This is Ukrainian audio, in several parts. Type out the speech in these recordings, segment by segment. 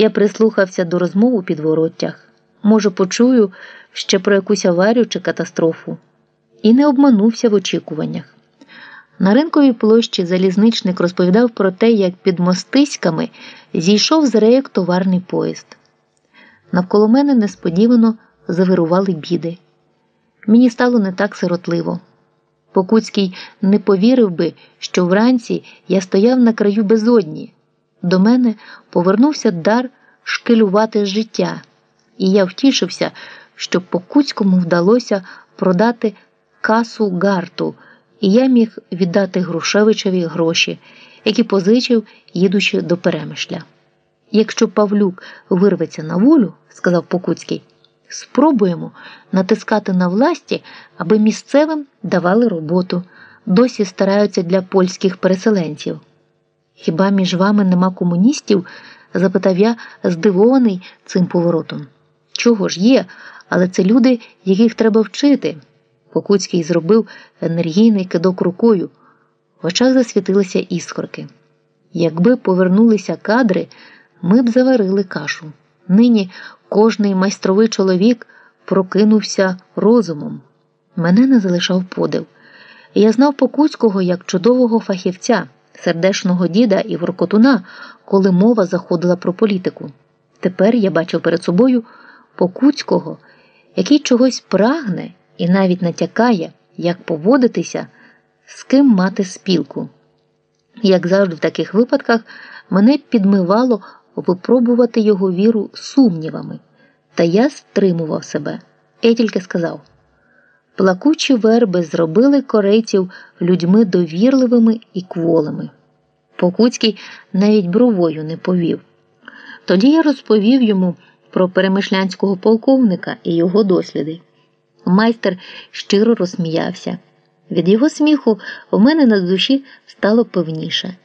Я прислухався до розмов у підвороттях. Може, почую ще про якусь аварію чи катастрофу. І не обманувся в очікуваннях. На ринковій площі залізничник розповідав про те, як під мостиськами зійшов з рейок товарний поїзд. Навколо мене несподівано завирували біди. Мені стало не так сиротливо. Покуцький не повірив би, що вранці я стояв на краю безодні. До мене повернувся дар шкелювати життя, і я втішився, що Покуцькому вдалося продати касу гарту, і я міг віддати Грушевичеві гроші, які позичив, їдучи до перемишля. Якщо Павлюк вирветься на волю, сказав Покуцький, спробуємо натискати на власті, аби місцевим давали роботу. Досі стараються для польських переселенців. Хіба між вами нема комуністів? запитав я, здивований цим поворотом. Чого ж є, але це люди, яких треба вчити. Покуцький зробив енергійний кидок рукою. В очах засвітилися іскорки. Якби повернулися кадри, ми б заварили кашу. Нині кожний майстровий чоловік прокинувся розумом. Мене не залишав подив. Я знав Покуцького як чудового фахівця, сердешного діда і воркотуна, коли мова заходила про політику. Тепер я бачив перед собою Покуцького, який чогось прагне і навіть натякає, як поводитися, з ким мати спілку. Як завжди, в таких випадках мене підмивало випробувати його віру сумнівами, та я стримував себе. Я тільки сказав. Плакучі верби зробили корейців людьми довірливими і кволими. Покуцький навіть бровою не повів. Тоді я розповів йому про перемишлянського полковника і його досліди. Майстер щиро розсміявся. Від його сміху в мене на душі стало певніше.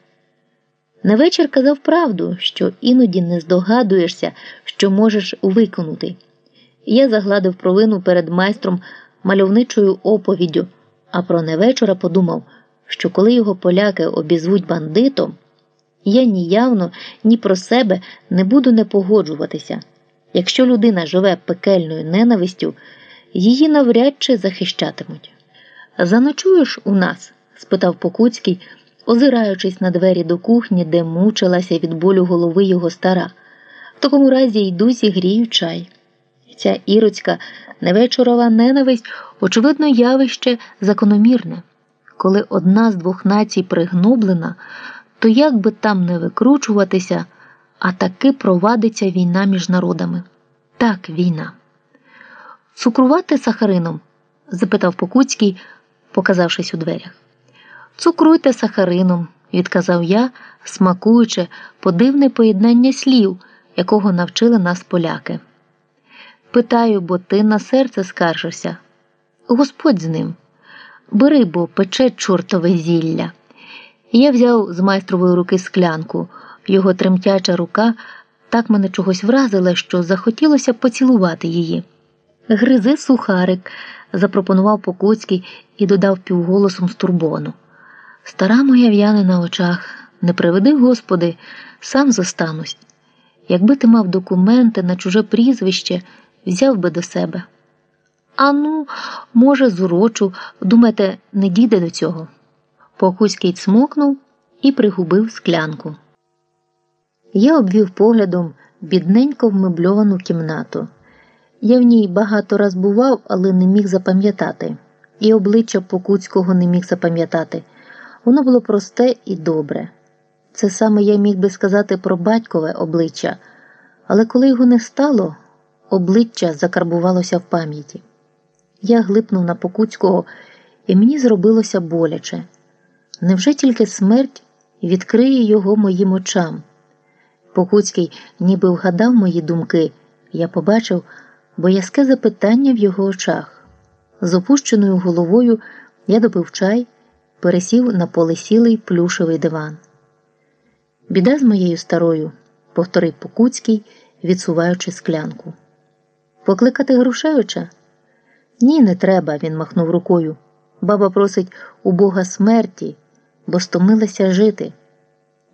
На вечір казав правду, що іноді не здогадуєшся, що можеш виконати. Я загладив провину перед майстром мальовничою оповіддю, а про невечора подумав, що коли його поляки обізвуть бандитом, я ні явно, ні про себе не буду не погоджуватися. Якщо людина живе пекельною ненавистю, її навряд чи захищатимуть. Заночуєш у нас? спитав Покуцький, озираючись на двері до кухні, де мучилася від болю голови його стара. В такому разі йду зігрію чай. Ця іроцька невечорова ненависть, очевидно, явище закономірне. Коли одна з двох націй пригноблена, то як би там не викручуватися, а таки провадиться війна між народами. Так, війна. Цукрувати сахарином? запитав Покуцький, показавшись у дверях. Цукруйте сахарином, відказав я, смакуючи подивне поєднання слів, якого навчили нас поляки. Питаю, бо ти на серце скаржишся. Господь з ним. Бери, бо пече чортове зілля. Я взяв з майстрової руки склянку, його тремтяча рука так мене чогось вразила, що захотілося поцілувати її. Гризи сухарик, запропонував Покуцький і додав півголосом стурбону. Стара моя в'яне на очах, не приведи, Господи, сам зостанусь. Якби ти мав документи на чуже прізвище, взяв би до себе. А ну, може, зурочу, думаєте, не дійде до цього. Покуський цмокнув і пригубив склянку. Я обвів поглядом бідненько вмебльовану кімнату. Я в ній багато раз бував, але не міг запам'ятати, і обличчя Покуцького не міг запам'ятати. Воно було просте і добре. Це саме я міг би сказати про батькове обличчя, але коли його не стало, обличчя закарбувалося в пам'яті. Я глипнув на Покуцького, і мені зробилося боляче. Невже тільки смерть відкриє його моїм очам? Покуцький ніби вгадав мої думки, я побачив боязке запитання в його очах. З опущеною головою я допив чай, пересів на полесілий плюшевий диван. Біда з моєю старою, повторив Покуцький, відсуваючи склянку. Покликати Грушевича? Ні, не треба, він махнув рукою. Баба просить у Бога смерті, бо стомилася жити.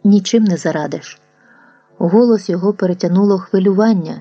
Нічим не зарадиш. Голос його перетягнуло хвилювання,